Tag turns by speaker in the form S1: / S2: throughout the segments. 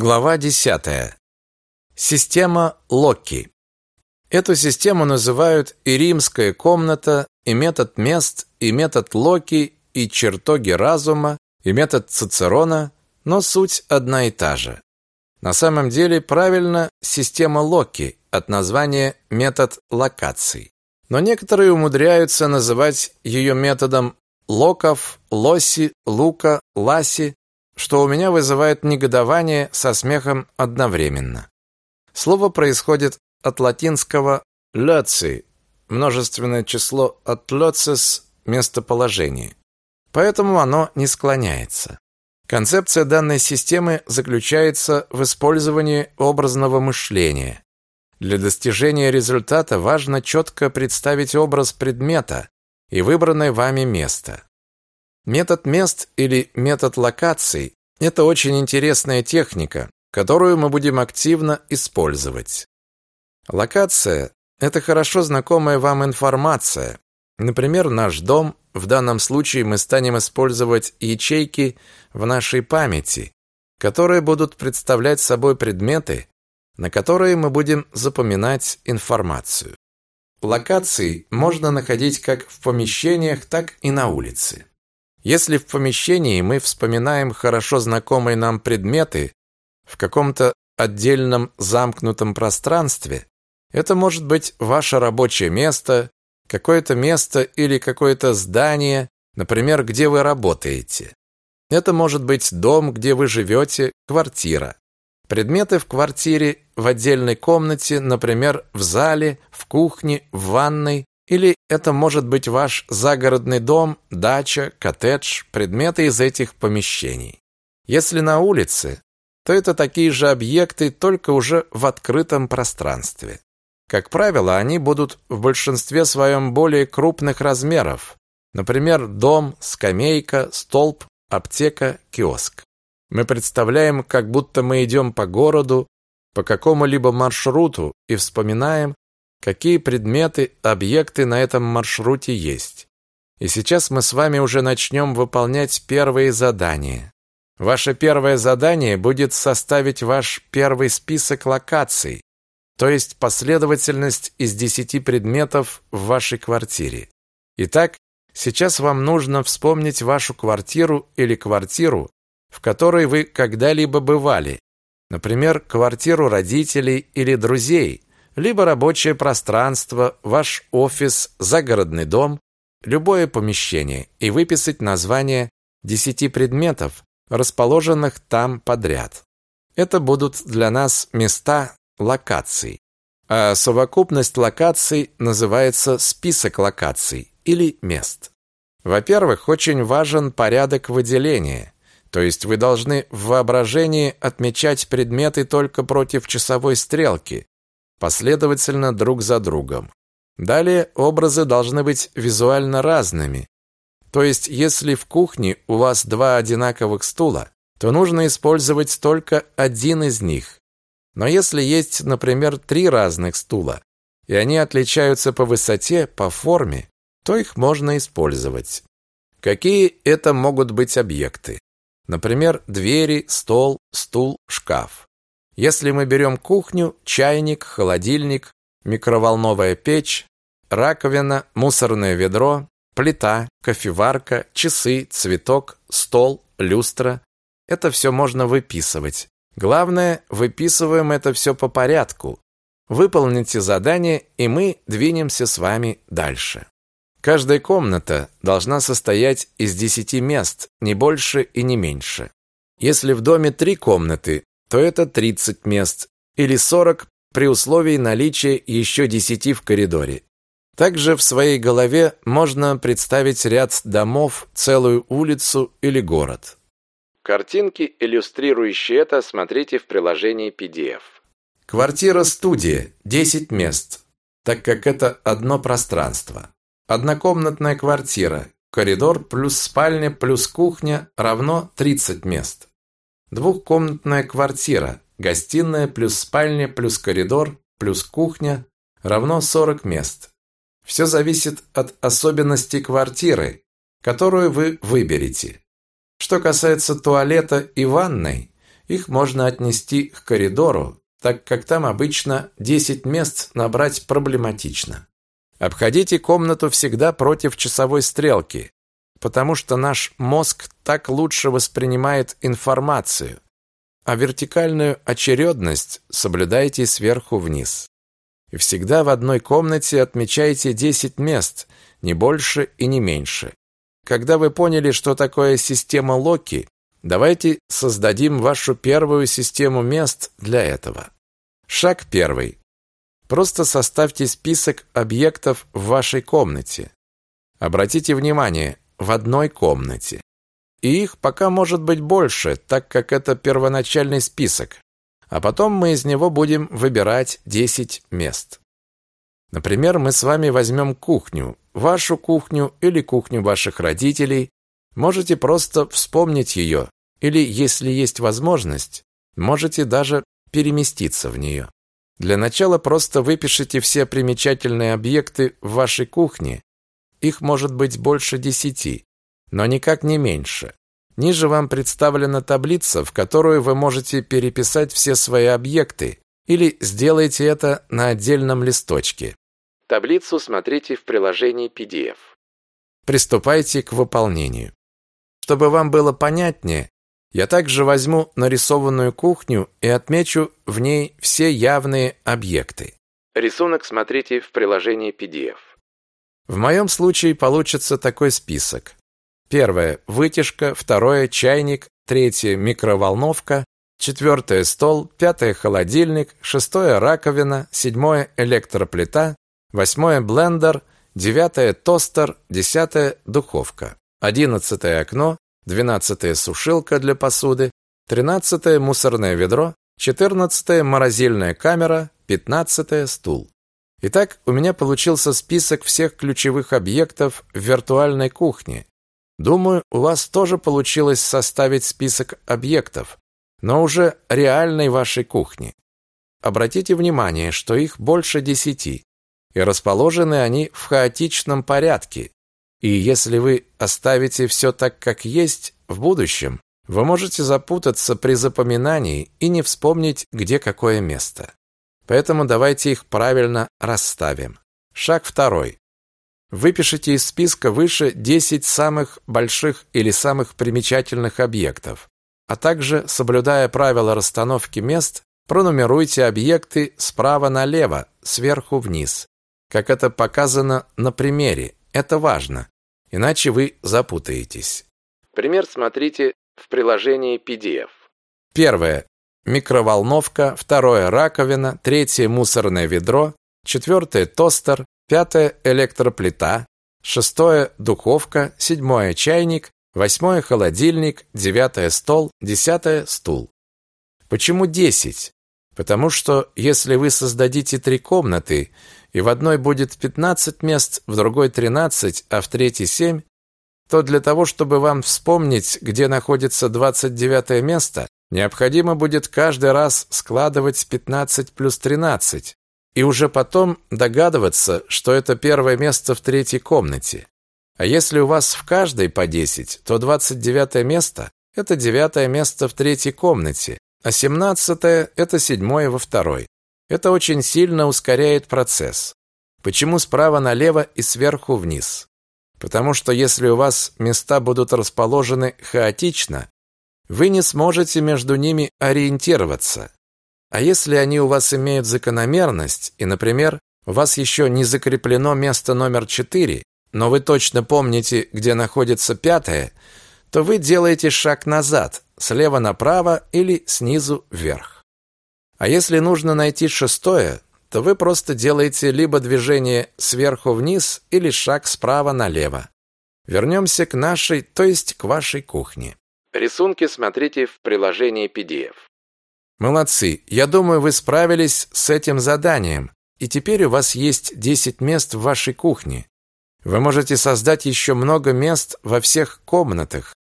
S1: Глава 10. Система Локи. Эту систему называют и римская комната, и метод мест, и метод Локи, и чертоги разума, и метод Цицерона, но суть одна и та же. На самом деле правильно система Локи от названия метод локаций. Но некоторые умудряются называть ее методом Локов, Лоси, Лука, Ласи, что у меня вызывает негодование со смехом одновременно. Слово происходит от латинского «лёци», множественное число от «лёцис» – местоположение. Поэтому оно не склоняется. Концепция данной системы заключается в использовании образного мышления. Для достижения результата важно четко представить образ предмета и выбранное вами место. Метод мест или метод локаций – это очень интересная техника, которую мы будем активно использовать. Локация – это хорошо знакомая вам информация. Например, наш дом, в данном случае мы станем использовать ячейки в нашей памяти, которые будут представлять собой предметы, на которые мы будем запоминать информацию. Локации можно находить как в помещениях, так и на улице. Если в помещении мы вспоминаем хорошо знакомые нам предметы в каком-то отдельном замкнутом пространстве, это может быть ваше рабочее место, какое-то место или какое-то здание, например, где вы работаете. Это может быть дом, где вы живете, квартира. Предметы в квартире, в отдельной комнате, например, в зале, в кухне, в ванной, или это может быть ваш загородный дом, дача, коттедж, предметы из этих помещений. Если на улице, то это такие же объекты, только уже в открытом пространстве. Как правило, они будут в большинстве своем более крупных размеров. Например, дом, скамейка, столб, аптека, киоск. Мы представляем, как будто мы идем по городу, по какому-либо маршруту и вспоминаем, какие предметы, объекты на этом маршруте есть. И сейчас мы с вами уже начнем выполнять первые задания. Ваше первое задание будет составить ваш первый список локаций, то есть последовательность из 10 предметов в вашей квартире. Итак, сейчас вам нужно вспомнить вашу квартиру или квартиру, в которой вы когда-либо бывали, например, квартиру родителей или друзей, либо рабочее пространство, ваш офис, загородный дом, любое помещение и выписать название 10 предметов, расположенных там подряд. Это будут для нас места локаций. А совокупность локаций называется список локаций или мест. Во-первых, очень важен порядок выделения. То есть вы должны в воображении отмечать предметы только против часовой стрелки, последовательно друг за другом. Далее образы должны быть визуально разными. То есть, если в кухне у вас два одинаковых стула, то нужно использовать только один из них. Но если есть, например, три разных стула, и они отличаются по высоте, по форме, то их можно использовать. Какие это могут быть объекты? Например, двери, стол, стул, шкаф. Если мы берем кухню, чайник, холодильник, микроволновая печь, раковина, мусорное ведро, плита, кофеварка, часы, цветок, стол, люстра это все можно выписывать. Главное, выписываем это все по порядку. Выполните задание, и мы двинемся с вами дальше. Каждая комната должна состоять из 10 мест, не больше и не меньше. Если в доме три комнаты, то это 30 мест или 40 при условии наличия еще 10 в коридоре. Также в своей голове можно представить ряд домов, целую улицу или город. Картинки, иллюстрирующие это, смотрите в приложении PDF. Квартира-студия, 10 мест, так как это одно пространство. Однокомнатная квартира, коридор плюс спальня плюс кухня равно 30 мест. Двухкомнатная квартира, гостиная плюс спальня плюс коридор плюс кухня равно 40 мест. Все зависит от особенностей квартиры, которую вы выберете. Что касается туалета и ванной, Их можно отнести к коридору, так как там обычно 10 мест набрать проблематично. Обходите комнату всегда против часовой стрелки, потому что наш мозг так лучше воспринимает информацию, а вертикальную очередность соблюдайте сверху вниз. И всегда в одной комнате отмечайте 10 мест, не больше и не меньше. Когда вы поняли, что такое система Локи, давайте создадим вашу первую систему мест для этого. Шаг первый. Просто составьте список объектов в вашей комнате. Обратите внимание, в одной комнате. И их пока может быть больше, так как это первоначальный список. А потом мы из него будем выбирать 10 мест. Например, мы с вами возьмем кухню, вашу кухню или кухню ваших родителей. Можете просто вспомнить ее, или, если есть возможность, можете даже переместиться в нее. Для начала просто выпишите все примечательные объекты в вашей кухне. Их может быть больше десяти, но никак не меньше. Ниже вам представлена таблица, в которую вы можете переписать все свои объекты, или сделайте это на отдельном листочке. Таблицу смотрите в приложении PDF. Приступайте к выполнению. Чтобы вам было понятнее, я также возьму нарисованную кухню и отмечу в ней все явные объекты. Рисунок смотрите в приложении PDF. В моем случае получится такой список. Первое – вытяжка, второе – чайник, третье – микроволновка, четвертое – стол, пятое – холодильник, шестое – раковина, седьмое – электроплита, восьмое – блендер, девятое – тостер, десятое – духовка, одиннадцатое – окно, двенадцатая сушилка для посуды, тринадцатое мусорное ведро, четырнадцатая морозильная камера, пятнадцатое стул. Итак, у меня получился список всех ключевых объектов в виртуальной кухне. Думаю, у вас тоже получилось составить список объектов, но уже реальной вашей кухни. Обратите внимание, что их больше десяти, и расположены они в хаотичном порядке, и если вы оставите все так, как есть, в будущем вы можете запутаться при запоминании и не вспомнить, где какое место. Поэтому давайте их правильно расставим. Шаг второй. Выпишите из списка выше 10 самых больших или самых примечательных объектов, а также, соблюдая правила расстановки мест, пронумеруйте объекты справа налево, сверху вниз, как это показано на примере, это важно, иначе вы запутаетесь. Пример смотрите в приложении PDF. Первое. Микроволновка. Второе. Раковина. Третье. Мусорное ведро. Четвертое. Тостер. Пятое. Электроплита. Шестое. Духовка. Седьмое. Чайник. Восьмое. Холодильник. Девятое. Стол. Десятое. Стул. Почему десять? Потому что если вы создадите три комнаты, и в одной будет 15 мест, в другой 13, а в третьей 7, то для того, чтобы вам вспомнить, где находится 29 место, необходимо будет каждый раз складывать 15 плюс 13, и уже потом догадываться, что это первое место в третьей комнате. А если у вас в каждой по 10, то 29 место – это девятое место в третьей комнате, а 17 – это седьмое во второй. Это очень сильно ускоряет процесс. Почему справа налево и сверху вниз? Потому что если у вас места будут расположены хаотично, вы не сможете между ними ориентироваться. А если они у вас имеют закономерность, и, например, у вас еще не закреплено место номер 4, но вы точно помните, где находится пятое, то вы делаете шаг назад, слева направо или снизу вверх. А если нужно найти шестое, то вы просто делаете либо движение сверху вниз или шаг справа налево. Вернемся к нашей, то есть к вашей кухне. Рисунки смотрите в приложении PDF. Молодцы. Я думаю, вы справились с этим заданием. И теперь у вас есть 10 мест в вашей кухне. Вы можете создать еще много мест во всех комнатах,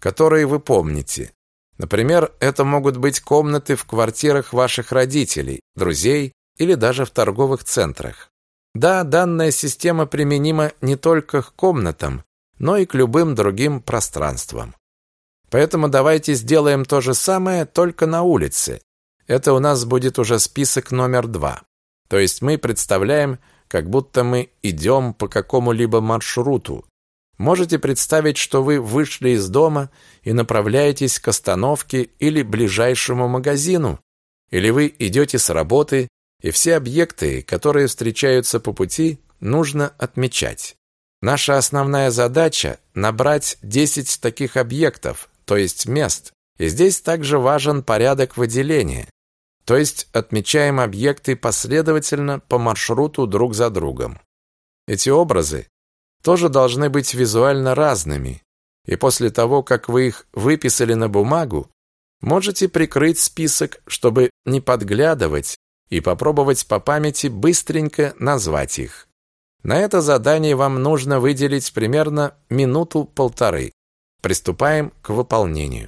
S1: которые вы помните. Например, это могут быть комнаты в квартирах ваших родителей, друзей или даже в торговых центрах. Да, данная система применима не только к комнатам, но и к любым другим пространствам. Поэтому давайте сделаем то же самое, только на улице. Это у нас будет уже список номер два. То есть мы представляем, как будто мы идем по какому-либо маршруту. Можете представить, что вы вышли из дома и направляетесь к остановке или ближайшему магазину, или вы идете с работы, и все объекты, которые встречаются по пути, нужно отмечать. Наша основная задача – набрать 10 таких объектов, то есть мест. И здесь также важен порядок выделения. То есть отмечаем объекты последовательно по маршруту друг за другом. Эти образы тоже должны быть визуально разными. И после того, как вы их выписали на бумагу, можете прикрыть список, чтобы не подглядывать и попробовать по памяти быстренько назвать их. На это задание вам нужно выделить примерно минуту-полторы. Приступаем к выполнению.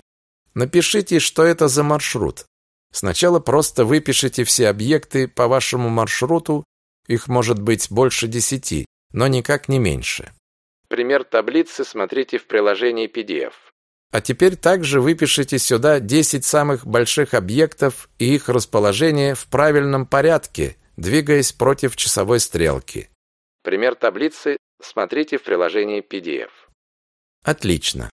S1: Напишите, что это за маршрут. Сначала просто выпишите все объекты по вашему маршруту, их может быть больше десяти, но никак не меньше. Пример таблицы смотрите в приложении PDF. А теперь также выпишите сюда 10 самых больших объектов и их расположение в правильном порядке, двигаясь против часовой стрелки. Пример таблицы смотрите в приложении PDF. Отлично.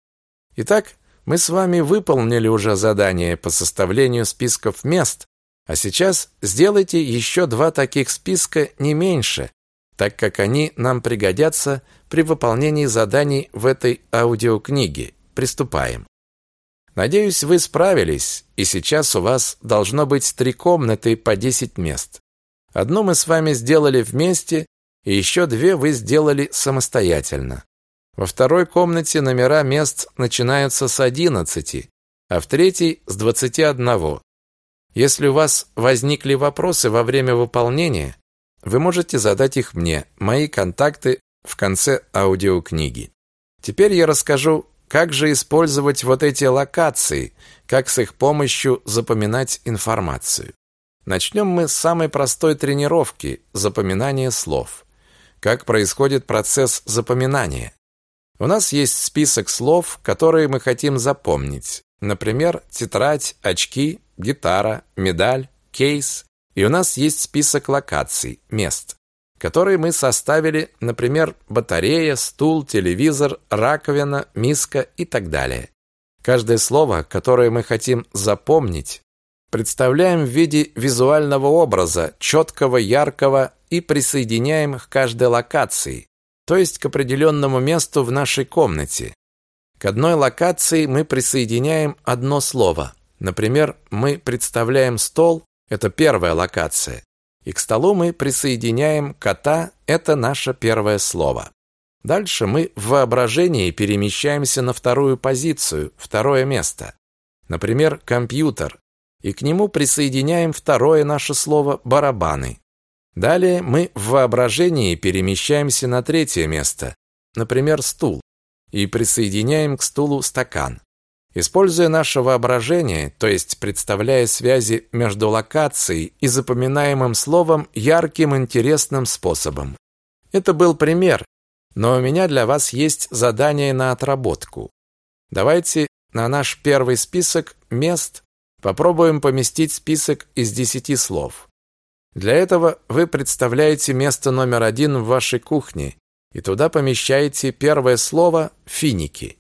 S1: Итак, мы с вами выполнили уже задание по составлению списков мест, а сейчас сделайте еще два таких списка не меньше, так как они нам пригодятся при выполнении заданий в этой аудиокниге. Приступаем. Надеюсь, вы справились, и сейчас у вас должно быть три комнаты по 10 мест. Одну мы с вами сделали вместе, и еще две вы сделали самостоятельно. Во второй комнате номера мест начинаются с 11, а в третьей с 21. Если у вас возникли вопросы во время выполнения, вы можете задать их мне. Мои контакты в конце аудиокниги. Теперь я расскажу, как же использовать вот эти локации, как с их помощью запоминать информацию. Начнем мы с самой простой тренировки запоминания слов. Как происходит процесс запоминания? У нас есть список слов, которые мы хотим запомнить. Например, тетрадь, очки, гитара, медаль, кейс. И у нас есть список локаций, мест, которые мы составили, например, батарея, стул, телевизор, раковина, миска и так далее. Каждое слово, которое мы хотим запомнить, представляем в виде визуального образа, четкого, яркого и присоединяем к каждой локации, то есть к определенному месту в нашей комнате. К одной локации мы присоединяем одно слово. Например, мы представляем стол, это первая локация, и к столу мы присоединяем кота, это наше первое слово. Дальше мы в воображении перемещаемся на вторую позицию, второе место. Например, компьютер, и к нему присоединяем второе наше слово барабаны. Далее мы в воображении перемещаемся на третье место, например, стул, и присоединяем к стулу стакан. Используя наше воображение, то есть представляя связи между локацией и запоминаемым словом ярким интересным способом. Это был пример, но у меня для вас есть задание на отработку. Давайте на наш первый список мест попробуем поместить список из 10 слов. Для этого вы представляете место номер один в вашей кухне и туда помещаете первое слово «финики».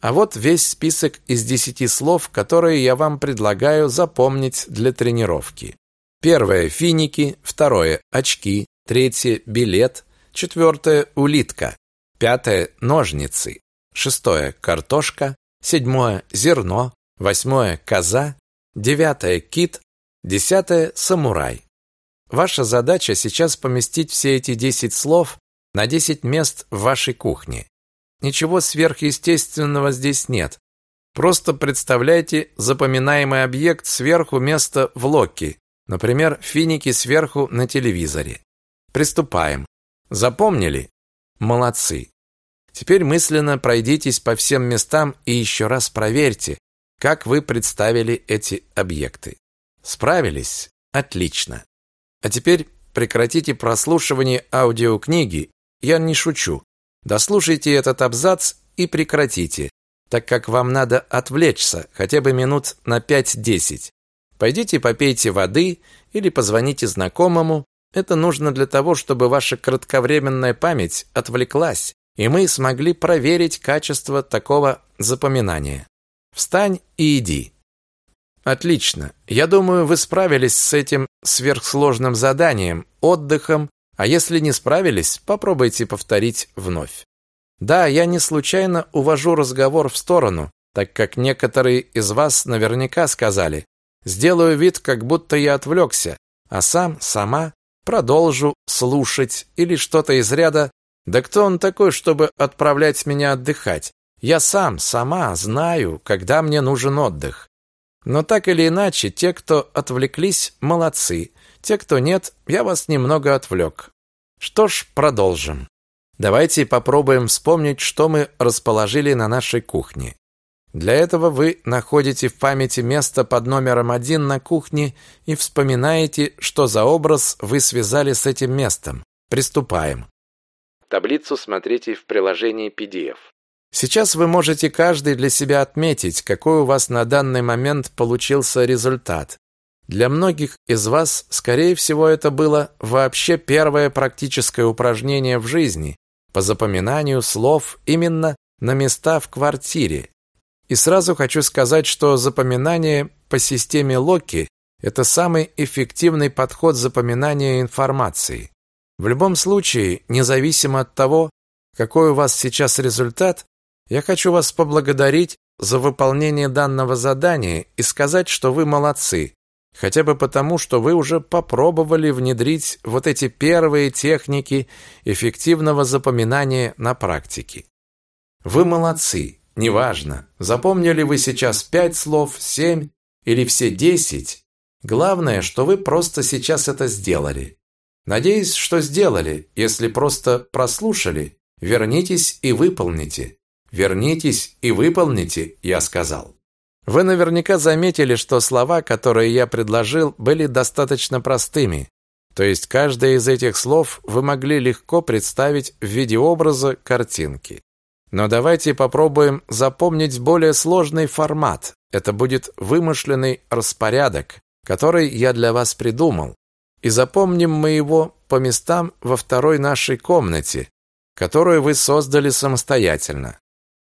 S1: А вот весь список из десяти слов, которые я вам предлагаю запомнить для тренировки. Первое – финики, второе – очки, третье – билет, четвертое – улитка, пятое – ножницы, шестое – картошка, седьмое – зерно, восьмое – коза, девятое – кит, десятое – самурай. Ваша задача сейчас поместить все эти 10 слов на 10 мест в вашей кухне. Ничего сверхъестественного здесь нет. Просто представляйте запоминаемый объект сверху места в локе, например, финики сверху на телевизоре. Приступаем. Запомнили? Молодцы. Теперь мысленно пройдитесь по всем местам и еще раз проверьте, как вы представили эти объекты. Справились? Отлично. А теперь прекратите прослушивание аудиокниги. Я не шучу. Дослушайте этот абзац и прекратите. так как вам надо отвлечься хотя бы минут на 5-10. Пойдите попейте воды или позвоните знакомому. Это нужно для того, чтобы ваша кратковременная память отвлеклась, и мы смогли проверить качество такого запоминания. Встань и иди. Отлично. Я думаю, вы справились с этим сверхсложным заданием, отдыхом, а если не справились, попробуйте повторить вновь. Да, я не случайно увожу разговор в сторону, так как некоторые из вас наверняка сказали: "Сделаю вид, как будто я отвлекся, а сам сама продолжу слушать или что-то из ряда: "Да кто он такой, чтобы отправлять меня отдыхать? Я сам сама знаю, когда мне нужен отдых". Но так или иначе, те, кто отвлеклись, молодцы. Те, кто нет, я вас немного отвлек. Что ж, продолжим. Давайте попробуем вспомнить, что мы расположили на нашей кухне. Для этого вы находите в памяти место под номером один на кухне и вспоминаете, что за образ вы связали с этим местом. Приступаем. Таблицу смотрите в приложении PDF. Сейчас вы можете каждый для себя отметить, какой у вас на данный момент получился результат. Для многих из вас, скорее всего, это было вообще первое практическое упражнение в жизни по запоминанию слов именно на места в квартире. И сразу хочу сказать, что запоминание по системе Локи – это самый эффективный подход запоминания информации. В любом случае, независимо от того, какой у вас сейчас результат, я хочу вас поблагодарить за выполнение данного задания и сказать, что вы молодцы, хотя бы потому, что вы уже попробовали внедрить вот эти первые техники эффективного запоминания на практике. Вы молодцы, неважно, запомнили вы сейчас пять слов, семь или все десять. Главное, что вы просто сейчас это сделали. Надеюсь, что сделали. Если просто прослушали, вернитесь и выполните. Вернитесь и выполните, я сказал. Вы наверняка заметили, что слова, которые я предложил, были достаточно простыми. То есть каждое из этих слов вы могли легко представить в виде образа картинки. Но давайте попробуем запомнить более сложный формат. Это будет вымышленный распорядок, который я для вас придумал. И запомним мы его по местам во второй нашей комнате, которую вы создали самостоятельно.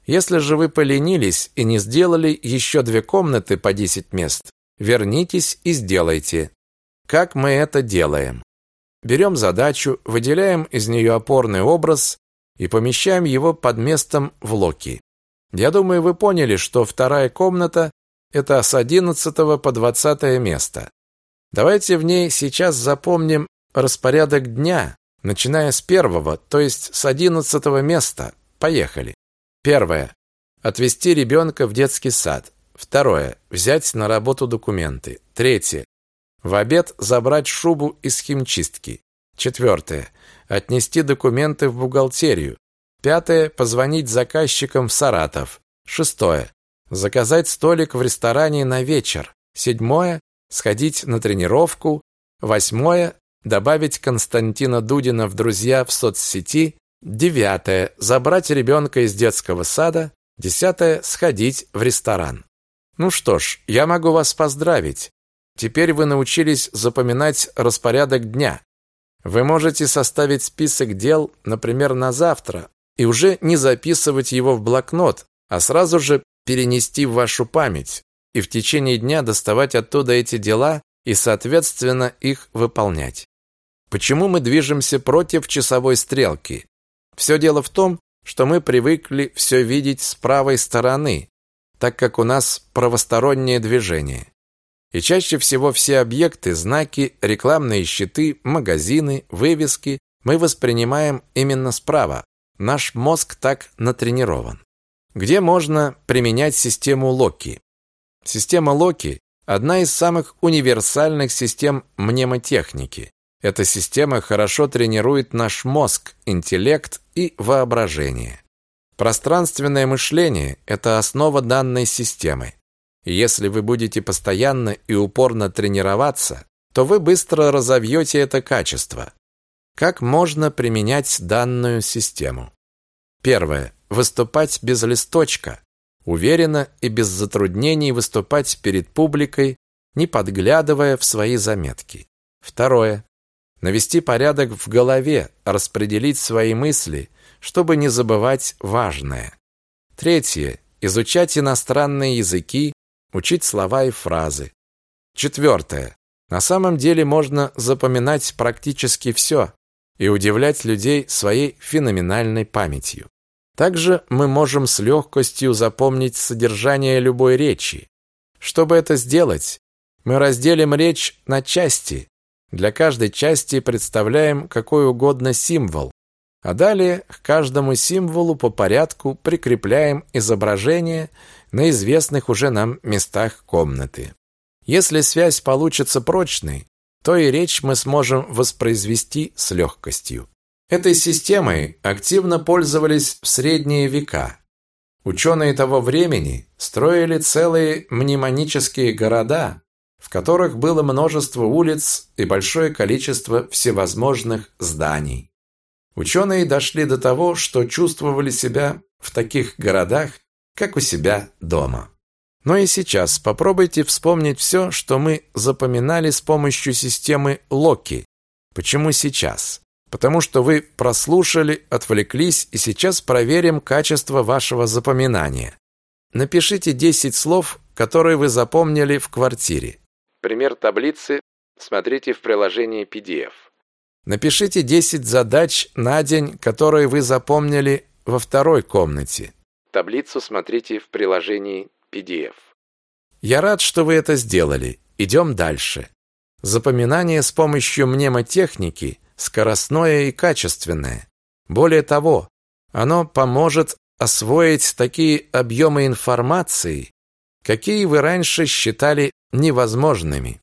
S1: Если же вы поленились и не сделали еще две комнаты по 10 мест, вернитесь и сделайте. Как мы это делаем? Берем задачу, выделяем из нее опорный образ и помещаем его под местом в локи. Я думаю, вы поняли, что вторая комната это с 11 по 20 место. Давайте в ней сейчас запомним распорядок дня, начиная с первого, то есть с 11 места. Поехали. Первое. Отвести ребенка в детский сад. Второе. Взять на работу документы. Третье. В обед забрать шубу из химчистки. Четвертое. Отнести документы в бухгалтерию. Пятое. Позвонить заказчикам в Саратов. Шестое. Заказать столик в ресторане на вечер. Седьмое. Сходить на тренировку. Восьмое. Добавить Константина Дудина в друзья в соцсети. Девятое. Забрать ребенка из детского сада. Десятое. Сходить в ресторан. Ну что ж, я могу вас поздравить. Теперь вы научились запоминать распорядок дня. Вы можете составить список дел, например, на завтра, и уже не записывать его в блокнот, а сразу же перенести в вашу память и в течение дня доставать оттуда эти дела и, соответственно, их выполнять. Почему мы движемся против часовой стрелки? Все дело в том, что мы привыкли все видеть с правой стороны, так как у нас правостороннее движение. И чаще всего все объекты, знаки, рекламные щиты, магазины, вывески мы воспринимаем именно справа. Наш мозг так натренирован. Где можно применять систему Локи? Система Локи – одна из самых универсальных систем мнемотехники. Эта система хорошо тренирует наш мозг, интеллект и воображение. Пространственное мышление – это основа данной системы. И если вы будете постоянно и упорно тренироваться, то вы быстро разовьете это качество. Как можно применять данную систему? Первое. Выступать без листочка. уверенно и без затруднений выступать перед публикой, не подглядывая в свои заметки. Второе. Навести порядок в голове, распределить свои мысли, чтобы не забывать важное. Третье. Изучать иностранные языки, учить слова и фразы. Четвертое. На самом деле можно запоминать практически все и удивлять людей своей феноменальной памятью. Также мы можем с легкостью запомнить содержание любой речи. Чтобы это сделать, мы разделим речь на части. Для каждой части представляем какой угодно символ, а далее к каждому символу по порядку прикрепляем изображение на известных уже нам местах комнаты. Если связь получится прочной, то и речь мы сможем воспроизвести с легкостью. Этой системой активно пользовались в средние века. Ученые того времени строили целые мнемонические города, в которых было множество улиц и большое количество всевозможных зданий. Ученые дошли до того, что чувствовали себя в таких городах, как у себя дома. Но и сейчас попробуйте вспомнить все, что мы запоминали с помощью системы Локи. Почему сейчас? Потому что вы прослушали, отвлеклись, и сейчас проверим качество вашего запоминания. Напишите 10 слов, которые вы запомнили в квартире. Пример таблицы смотрите в приложении PDF. Напишите 10 задач на день, которые вы запомнили во второй комнате. Таблицу смотрите в приложении PDF. Я рад, что вы это сделали. Идем дальше. Запоминание с помощью мнемотехники скоростное и качественное. Более того, оно поможет освоить такие объемы информации, какие вы раньше считали невозможными.